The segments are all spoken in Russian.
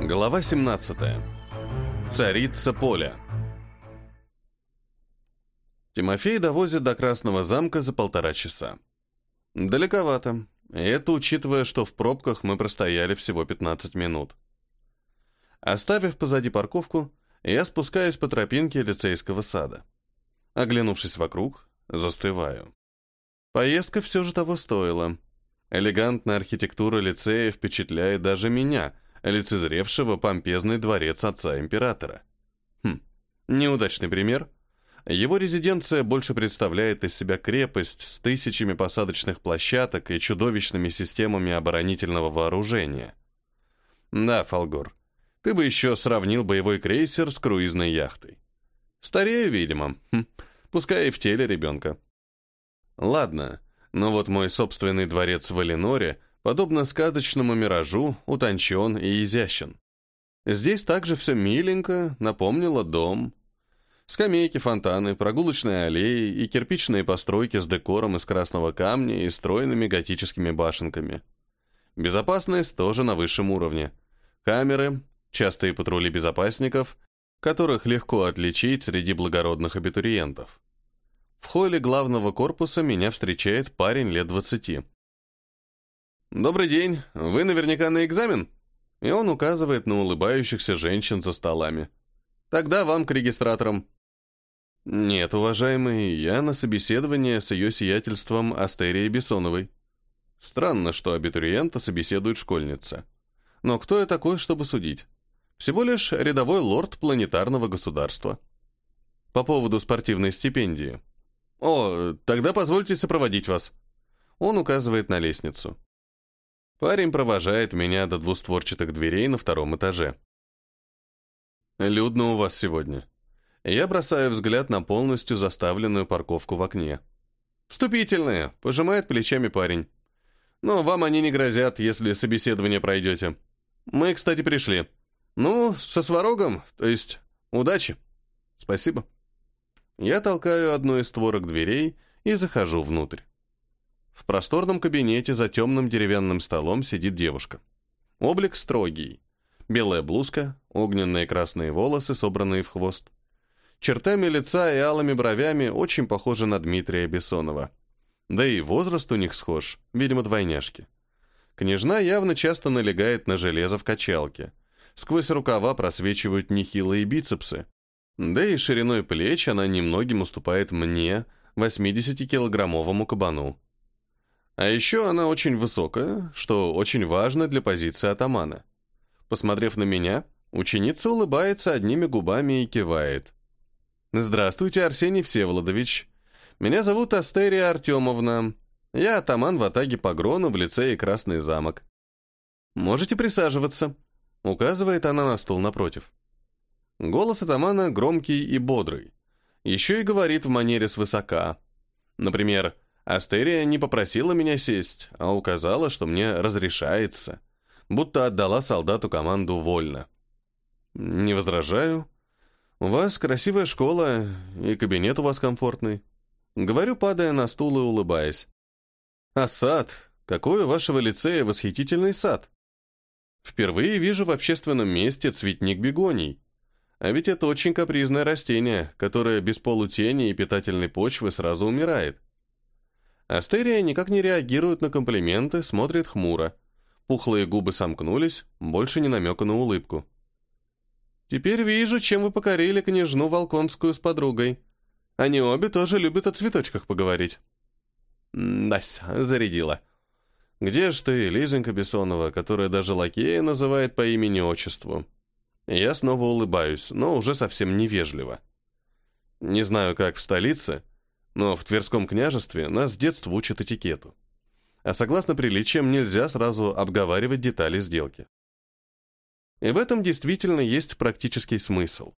Глава 17. Царица поля. Тимофей довозит до Красного замка за полтора часа. Далековато. Это учитывая, что в пробках мы простояли всего 15 минут. Оставив позади парковку, я спускаюсь по тропинке лицейского сада. Оглянувшись вокруг, застываю. Поездка все же того стоила. Элегантная архитектура лицея впечатляет даже меня — лицезревшего помпезный дворец отца императора. Хм, неудачный пример. Его резиденция больше представляет из себя крепость с тысячами посадочных площадок и чудовищными системами оборонительного вооружения. Да, Фолгор, ты бы еще сравнил боевой крейсер с круизной яхтой. Старею, видимо. Хм, пускай и в теле ребенка. Ладно, но вот мой собственный дворец в Эленоре подобно сказочному миражу, утончен и изящен. Здесь также все миленько, напомнило дом. Скамейки, фонтаны, прогулочные аллеи и кирпичные постройки с декором из красного камня и стройными готическими башенками. Безопасность тоже на высшем уровне. Камеры, частые патрули безопасников, которых легко отличить среди благородных абитуриентов. В холле главного корпуса меня встречает парень лет двадцати. «Добрый день. Вы наверняка на экзамен?» И он указывает на улыбающихся женщин за столами. «Тогда вам к регистраторам». «Нет, уважаемый, я на собеседование с ее сиятельством Астерией Бессоновой». Странно, что абитуриента собеседует школьница. Но кто я такой, чтобы судить? Всего лишь рядовой лорд планетарного государства. По поводу спортивной стипендии. «О, тогда позвольте сопроводить вас». Он указывает на лестницу. Парень провожает меня до двустворчатых дверей на втором этаже. Людно у вас сегодня. Я бросаю взгляд на полностью заставленную парковку в окне. «Вступительные», — пожимает плечами парень. «Но вам они не грозят, если собеседование пройдете. Мы, кстати, пришли. Ну, со сварогом, то есть удачи. Спасибо». Я толкаю одну из створок дверей и захожу внутрь. В просторном кабинете за темным деревянным столом сидит девушка. Облик строгий. Белая блузка, огненные красные волосы, собранные в хвост. Чертами лица и алыми бровями очень похожи на Дмитрия Бессонова. Да и возраст у них схож, видимо, двойняшки. Княжна явно часто налегает на железо в качалке. Сквозь рукава просвечивают нехилые бицепсы. Да и шириной плеч она немногим уступает мне, 80-килограммовому кабану. А еще она очень высокая, что очень важно для позиции атамана. Посмотрев на меня, ученица улыбается одними губами и кивает. «Здравствуйте, Арсений Всеволодович. Меня зовут Астерия Артемовна. Я атаман в Атаге Погрону в лицее Красный замок. Можете присаживаться», — указывает она на стул напротив. Голос атамана громкий и бодрый. Еще и говорит в манере свысока. Например, Астерия не попросила меня сесть, а указала, что мне разрешается, будто отдала солдату команду вольно. Не возражаю. У вас красивая школа, и кабинет у вас комфортный. Говорю, падая на стул и улыбаясь. А сад? Какой у вашего лицея восхитительный сад? Впервые вижу в общественном месте цветник бегоний. А ведь это очень капризное растение, которое без полутени и питательной почвы сразу умирает. Астерия никак не реагирует на комплименты, смотрит хмуро. Пухлые губы сомкнулись, больше не намека на улыбку. «Теперь вижу, чем вы покорили княжну Волконскую с подругой. Они обе тоже любят о цветочках поговорить». «Дась, зарядила. Где ж ты, Лизонька Бессонова, которая даже лакея называет по имени-отчеству?» Я снова улыбаюсь, но уже совсем невежливо. Не знаю, как в столице, но в Тверском княжестве нас с детства учат этикету. А согласно приличиям нельзя сразу обговаривать детали сделки. И в этом действительно есть практический смысл.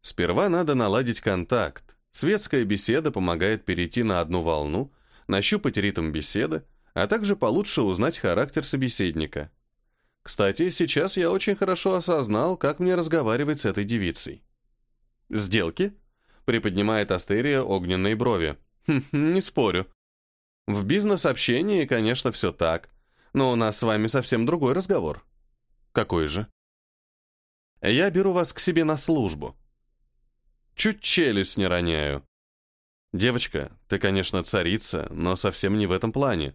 Сперва надо наладить контакт. Светская беседа помогает перейти на одну волну, нащупать ритм беседы, а также получше узнать характер собеседника. Кстати, сейчас я очень хорошо осознал, как мне разговаривать с этой девицей. Сделки приподнимает Астерия огненные брови. Хм, не спорю. В бизнес-общении, конечно, все так, но у нас с вами совсем другой разговор. Какой же? Я беру вас к себе на службу. Чуть челюсть не роняю. Девочка, ты, конечно, царица, но совсем не в этом плане.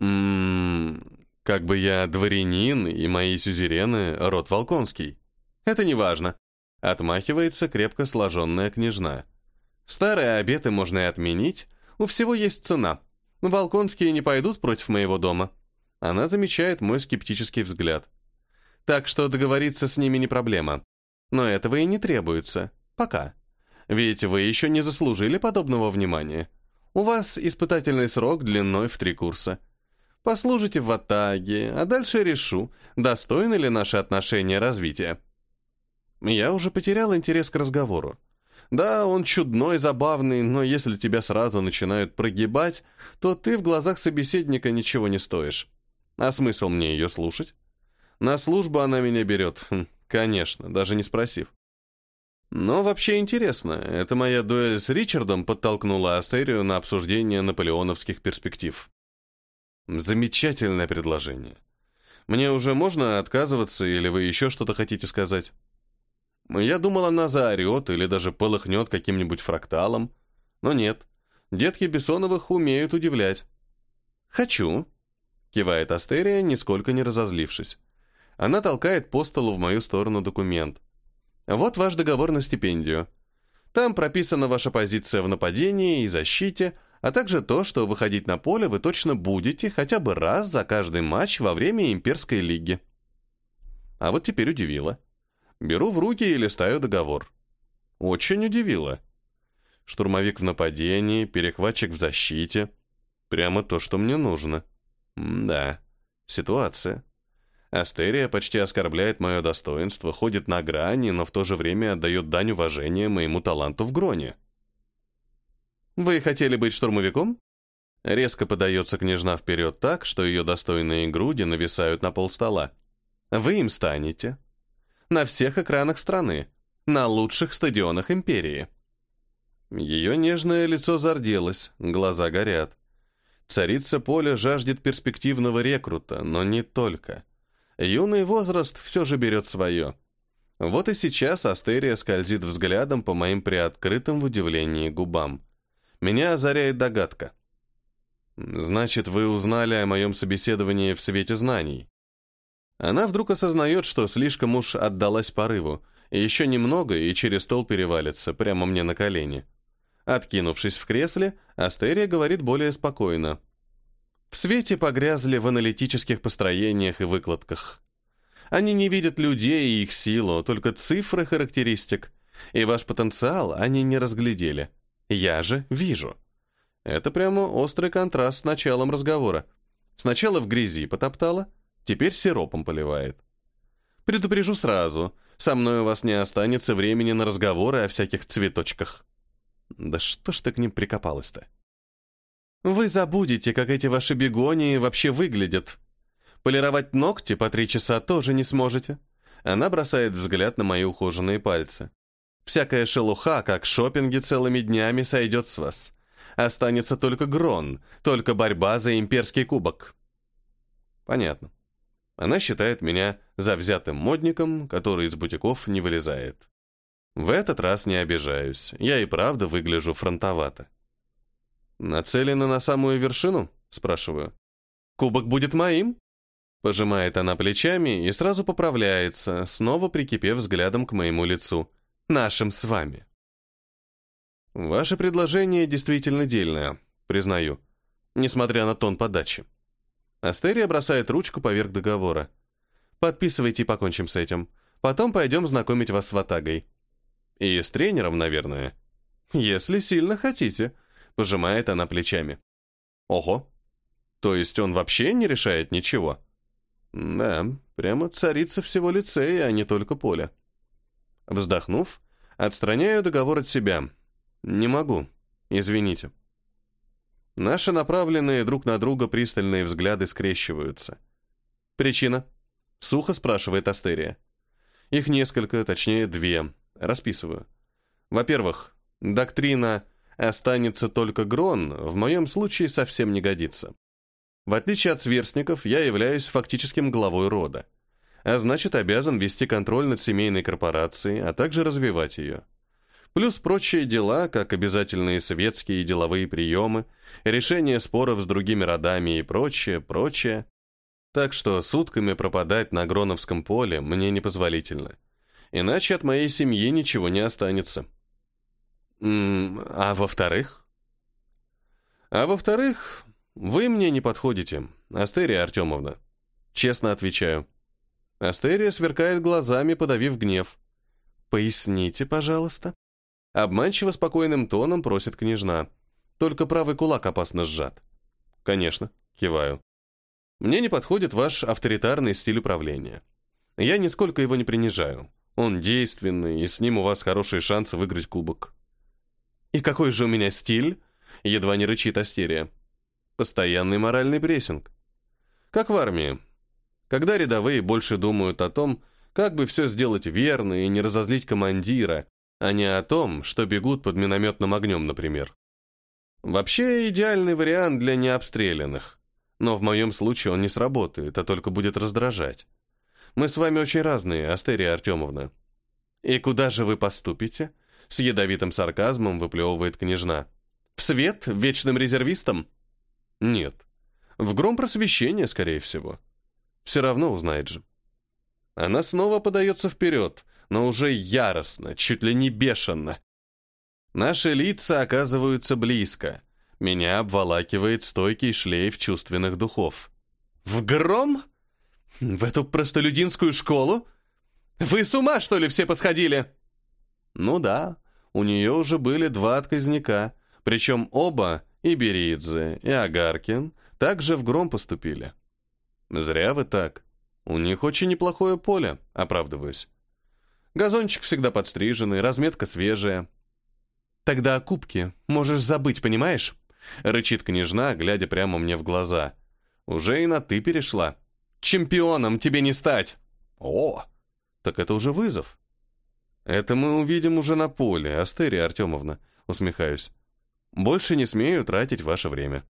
Ммм, как бы я дворянин, и мои сюзерены — род Волконский. Это не важно. Отмахивается крепко сложенная княжна. Старые обеты можно и отменить, у всего есть цена. Волконские не пойдут против моего дома. Она замечает мой скептический взгляд. Так что договориться с ними не проблема. Но этого и не требуется. Пока. Ведь вы еще не заслужили подобного внимания. У вас испытательный срок длиной в три курса. Послужите в Атаге, а дальше решу, достойны ли наши отношения развития. Я уже потерял интерес к разговору. Да, он чудной, забавный, но если тебя сразу начинают прогибать, то ты в глазах собеседника ничего не стоишь. А смысл мне ее слушать? На службу она меня берет. Хм, конечно, даже не спросив. Но вообще интересно, это моя дуэль с Ричардом подтолкнула Астерию на обсуждение наполеоновских перспектив. Замечательное предложение. Мне уже можно отказываться, или вы еще что-то хотите сказать? Я думал, она заорет или даже полыхнет каким-нибудь фракталом. Но нет. Детки Бессоновых умеют удивлять. «Хочу», — кивает Астерия, нисколько не разозлившись. Она толкает по столу в мою сторону документ. Вот ваш договор на стипендию. Там прописана ваша позиция в нападении и защите, а также то, что выходить на поле вы точно будете хотя бы раз за каждый матч во время имперской лиги. А вот теперь удивило. Беру в руки и листаю договор. Очень удивило. Штурмовик в нападении, перехватчик в защите. Прямо то, что мне нужно. М да, ситуация. Астерия почти оскорбляет мое достоинство, ходит на грани, но в то же время отдает дань уважения моему таланту в гроне. «Вы хотели быть штурмовиком?» Резко подается княжна вперед так, что ее достойные груди нависают на пол стола. «Вы им станете. На всех экранах страны. На лучших стадионах империи». Ее нежное лицо зарделось, глаза горят. Царица поля жаждет перспективного рекрута, но не только. Юный возраст все же берет свое. Вот и сейчас Астерия скользит взглядом по моим приоткрытым в удивлении губам. Меня озаряет догадка. «Значит, вы узнали о моем собеседовании в свете знаний?» Она вдруг осознает, что слишком уж отдалась порыву, еще немного, и через стол перевалится, прямо мне на колени. Откинувшись в кресле, Астерия говорит более спокойно. В свете погрязли в аналитических построениях и выкладках. Они не видят людей и их силу, только цифры характеристик. И ваш потенциал они не разглядели. Я же вижу. Это прямо острый контраст с началом разговора. Сначала в грязи потоптала, теперь сиропом поливает. Предупрежу сразу, со мной у вас не останется времени на разговоры о всяких цветочках. Да что ж ты к ним прикопалась-то? Вы забудете, как эти ваши бегонии вообще выглядят. Полировать ногти по три часа тоже не сможете. Она бросает взгляд на мои ухоженные пальцы. Всякая шелуха, как шопинги целыми днями, сойдет с вас. Останется только грон, только борьба за имперский кубок. Понятно. Она считает меня завзятым модником, который из бутиков не вылезает. В этот раз не обижаюсь, я и правда выгляжу фронтовато. «Нацелена на самую вершину?» – спрашиваю. «Кубок будет моим?» Пожимает она плечами и сразу поправляется, снова прикипев взглядом к моему лицу. «Нашим с вами». «Ваше предложение действительно дельное, признаю, несмотря на тон подачи». Астерия бросает ручку поверх договора. «Подписывайте и покончим с этим. Потом пойдем знакомить вас с Ватагой. И с тренером, наверное. Если сильно хотите», Пожимает она плечами. Ого. То есть он вообще не решает ничего? Да, прямо царица всего лицея, а не только поля. Вздохнув, отстраняю договор от себя. Не могу. Извините. Наши направленные друг на друга пристальные взгляды скрещиваются. Причина? Сухо спрашивает Астерия. Их несколько, точнее две. Расписываю. Во-первых, доктрина Останется только Грон, в моем случае совсем не годится. В отличие от сверстников, я являюсь фактическим главой рода. а значит обязан вести контроль над семейной корпорацией, а также развивать ее. Плюс прочие дела, как обязательные светские и деловые приемы, решение споров с другими родами и прочее, прочее. Так что сутками пропадать на Гроновском поле мне непозволительно. Иначе от моей семьи ничего не останется. А во-вторых? А во-вторых, вы мне не подходите, Астерия Артемовна. Честно отвечаю. Астерия сверкает глазами, подавив гнев. «Поясните, пожалуйста». Обманчиво спокойным тоном просит княжна. Только правый кулак опасно сжат. «Конечно», — киваю. «Мне не подходит ваш авторитарный стиль управления. Я нисколько его не принижаю. Он действенный, и с ним у вас хорошие шансы выиграть кубок». «И какой же у меня стиль?» — едва не рычит Астерия. «Постоянный моральный прессинг. Как в армии. Когда рядовые больше думают о том, как бы все сделать верно и не разозлить командира, а не о том, что бегут под минометным огнем, например. Вообще идеальный вариант для необстрелянных. Но в моем случае он не сработает, а только будет раздражать. Мы с вами очень разные, Астерия Артемовна. И куда же вы поступите? С ядовитым сарказмом выплевывает княжна. В свет вечным резервистом? Нет. В гром просвещения, скорее всего. Все равно узнает же. Она снова подается вперед, но уже яростно, чуть ли не бешено. Наши лица оказываются близко. Меня обволакивает стойкий шлейф чувственных духов. «В гром? В эту простолюдинскую школу? Вы с ума, что ли, все посходили?» Ну да, у нее уже были два отказника, причем оба, и Беридзе, и Агаркин, также в гром поступили. «Зря вы так. У них очень неплохое поле», — оправдываюсь. «Газончик всегда подстриженный, разметка свежая». «Тогда о кубке можешь забыть, понимаешь?» — рычит княжна, глядя прямо мне в глаза. «Уже и на «ты» перешла. Чемпионом тебе не стать!» «О! Так это уже вызов!» «Это мы увидим уже на поле, Астерия Артемовна», — усмехаюсь. «Больше не смею тратить ваше время».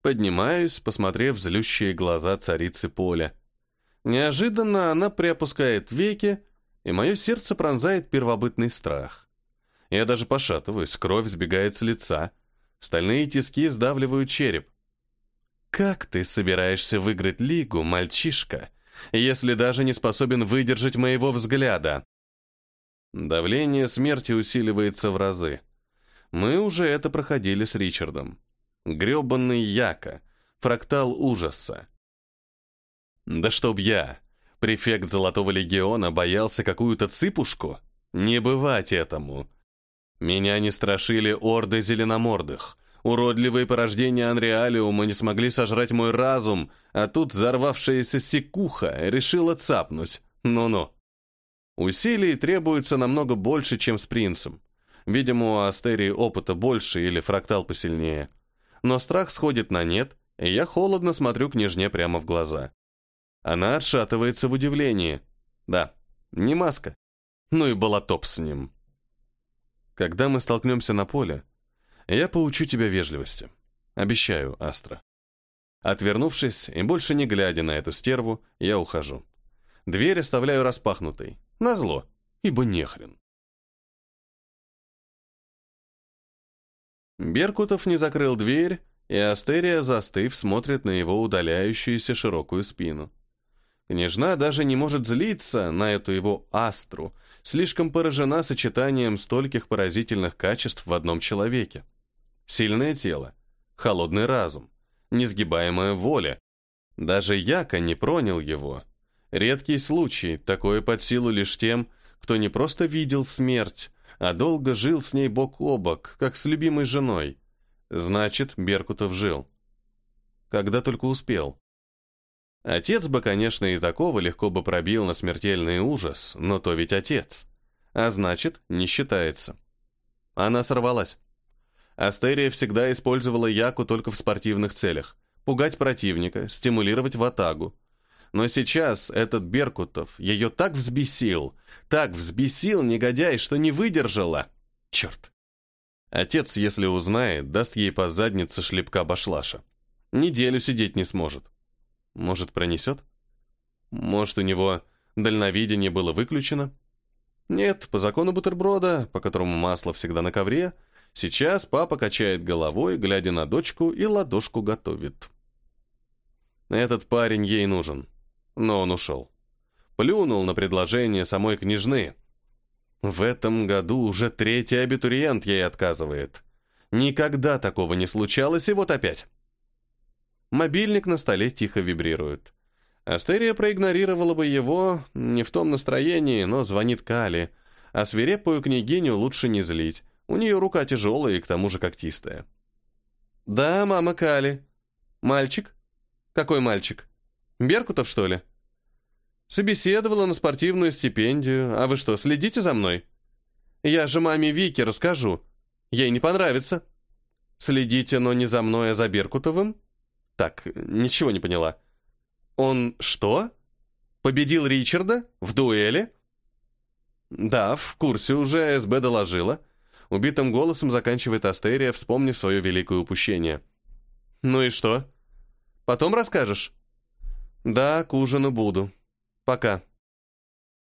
Поднимаюсь, посмотрев злющие глаза царицы поля. Неожиданно она приопускает веки, и мое сердце пронзает первобытный страх. Я даже пошатываюсь, кровь сбегает с лица. Стальные тиски сдавливают череп. «Как ты собираешься выиграть лигу, мальчишка, если даже не способен выдержать моего взгляда?» Давление смерти усиливается в разы. Мы уже это проходили с Ричардом грёбаный Яка, фрактал ужаса. Да чтоб я, префект Золотого Легиона, боялся какую-то цыпушку? Не бывать этому. Меня не страшили орды зеленомордых. Уродливые порождения Анреалиума не смогли сожрать мой разум, а тут взорвавшаяся секуха решила цапнуть. Ну-ну. Усилий требуется намного больше, чем с принцем. Видимо, у Астерии опыта больше или фрактал посильнее но страх сходит на нет, и я холодно смотрю княжне прямо в глаза. Она отшатывается в удивлении. Да, не маска. Ну и болотоп с ним. Когда мы столкнемся на поле, я поучу тебя вежливости. Обещаю, Астра. Отвернувшись и больше не глядя на эту стерву, я ухожу. Дверь оставляю распахнутой. Назло, ибо нехрен. Беркутов не закрыл дверь, и Астерия, застыв, смотрит на его удаляющуюся широкую спину. Княжна даже не может злиться на эту его астру, слишком поражена сочетанием стольких поразительных качеств в одном человеке. Сильное тело, холодный разум, несгибаемая воля. Даже Яко не пронял его. Редкий случай, такое под силу лишь тем, кто не просто видел смерть, а долго жил с ней бок о бок, как с любимой женой. Значит, Беркутов жил. Когда только успел. Отец бы, конечно, и такого легко бы пробил на смертельный ужас, но то ведь отец. А значит, не считается. Она сорвалась. Астерия всегда использовала Яку только в спортивных целях. Пугать противника, стимулировать в атагу. Но сейчас этот Беркутов ее так взбесил, так взбесил негодяй, что не выдержала. Черт. Отец, если узнает, даст ей по заднице шлепка башлаша. Неделю сидеть не сможет. Может, пронесет? Может, у него дальновидение было выключено? Нет, по закону бутерброда, по которому масло всегда на ковре, сейчас папа качает головой, глядя на дочку, и ладошку готовит. Этот парень ей нужен. Но он ушел. Плюнул на предложение самой княжны. В этом году уже третий абитуриент ей отказывает. Никогда такого не случалось, и вот опять. Мобильник на столе тихо вибрирует. Астерия проигнорировала бы его, не в том настроении, но звонит Кали, а свирепую княгиню лучше не злить. У нее рука тяжелая и к тому же когтистая. «Да, мама Кали. Мальчик? Какой мальчик? Беркутов, что ли?» «Собеседовала на спортивную стипендию. А вы что, следите за мной?» «Я же маме Вике расскажу. Ей не понравится». «Следите, но не за мной, а за Беркутовым?» «Так, ничего не поняла». «Он что? Победил Ричарда? В дуэли?» «Да, в курсе уже СБ доложила». Убитым голосом заканчивает Астерия, вспомнив свое великое упущение. «Ну и что? Потом расскажешь?» «Да, к ужину буду. Пока».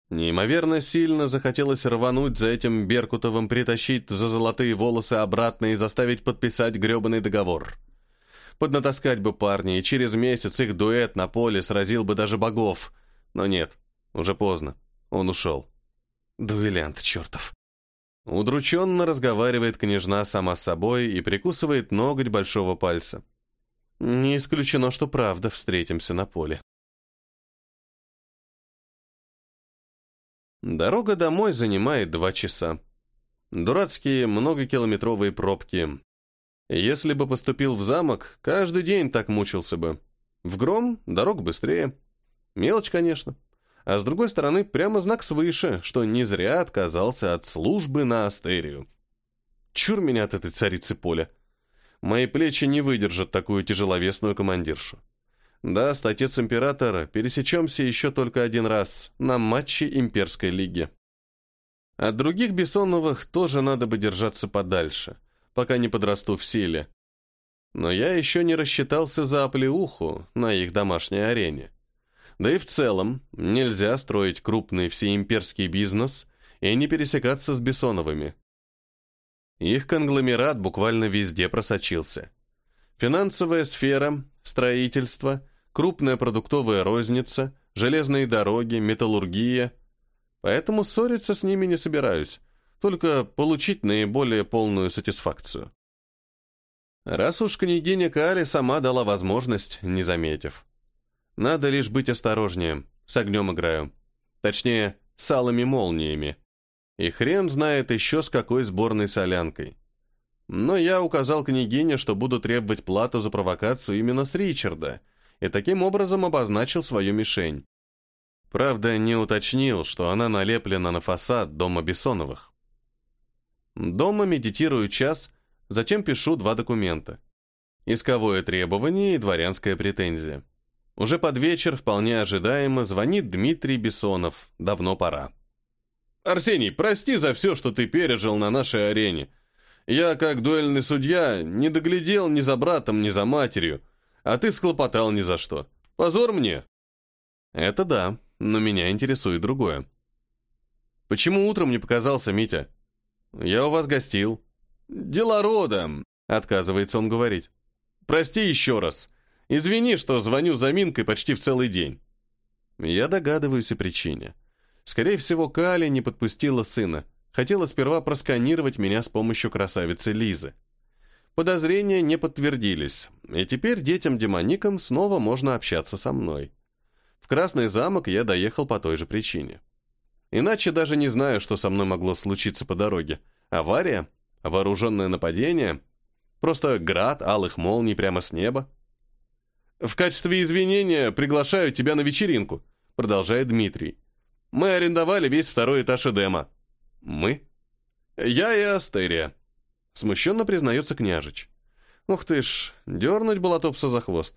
Неимоверно сильно захотелось рвануть за этим Беркутовым, притащить за золотые волосы обратно и заставить подписать гребаный договор. Поднатаскать бы парня, и через месяц их дуэт на поле сразил бы даже богов. Но нет, уже поздно. Он ушел. Дуэлянт чертов. Удрученно разговаривает княжна сама с собой и прикусывает ноготь большого пальца. Не исключено, что правда встретимся на поле. Дорога домой занимает два часа. Дурацкие многокилометровые пробки, если бы поступил в замок, каждый день так мучился бы. В гром дорог быстрее. Мелочь, конечно. А с другой стороны, прямо знак свыше, что не зря отказался от службы на Астерию. Чур меня от этой царицы поля. Мои плечи не выдержат такую тяжеловесную командиршу. Да, отец императора, пересечемся еще только один раз, на матче имперской лиги. От других Бессоновых тоже надо бы держаться подальше пока не подрасту в силе. Но я еще не рассчитался за оплеуху на их домашней арене. Да и в целом, нельзя строить крупный всеимперский бизнес и не пересекаться с Бессоновыми. Их конгломерат буквально везде просочился. Финансовая сфера, строительство, крупная продуктовая розница, железные дороги, металлургия. Поэтому ссориться с ними не собираюсь только получить наиболее полную сатисфакцию. Раз уж княгиня Кали сама дала возможность, не заметив. Надо лишь быть осторожнее, с огнем играю. Точнее, с алыми молниями. И хрен знает еще с какой сборной солянкой. Но я указал княгине, что буду требовать плату за провокацию именно с Ричарда, и таким образом обозначил свою мишень. Правда, не уточнил, что она налеплена на фасад дома Бессоновых. Дома медитирую час, затем пишу два документа. Исковое требование и дворянская претензия. Уже под вечер, вполне ожидаемо, звонит Дмитрий Бессонов. Давно пора. «Арсений, прости за все, что ты пережил на нашей арене. Я, как дуэльный судья, не доглядел ни за братом, ни за матерью, а ты склопотал ни за что. Позор мне!» «Это да, но меня интересует другое. Почему утром не показался Митя?» «Я у вас гостил». «Дела рода», — отказывается он говорить. «Прости еще раз. Извини, что звоню заминкой почти в целый день». Я догадываюсь о причине. Скорее всего, Кали не подпустила сына. Хотела сперва просканировать меня с помощью красавицы Лизы. Подозрения не подтвердились, и теперь детям-демоникам снова можно общаться со мной. В Красный замок я доехал по той же причине. Иначе даже не знаю, что со мной могло случиться по дороге. Авария? Вооруженное нападение? Просто град алых молний прямо с неба? «В качестве извинения приглашаю тебя на вечеринку», продолжает Дмитрий. «Мы арендовали весь второй этаж Эдема». «Мы?» «Я и Астерия», смущенно признается княжич. «Ух ты ж, дернуть Болотопса за хвост».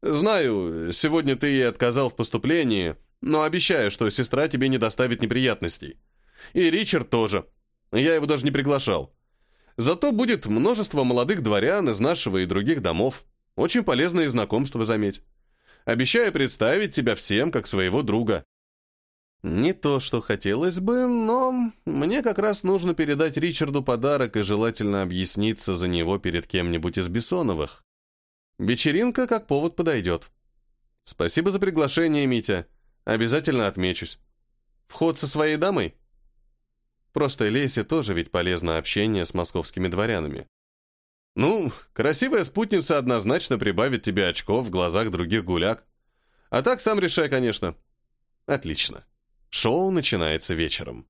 «Знаю, сегодня ты ей отказал в поступлении, но обещаю, что сестра тебе не доставит неприятностей. И Ричард тоже. Я его даже не приглашал. Зато будет множество молодых дворян из нашего и других домов. Очень полезные знакомства, заметь. Обещаю представить тебя всем как своего друга. Не то, что хотелось бы, но мне как раз нужно передать Ричарду подарок и желательно объясниться за него перед кем-нибудь из Бессоновых. Вечеринка как повод подойдет. Спасибо за приглашение, Митя. Обязательно отмечусь. Вход со своей дамой? Просто Лесе тоже ведь полезно общение с московскими дворянами. Ну, красивая спутница однозначно прибавит тебе очков в глазах других гуляк. А так сам решай, конечно. Отлично. Шоу начинается вечером.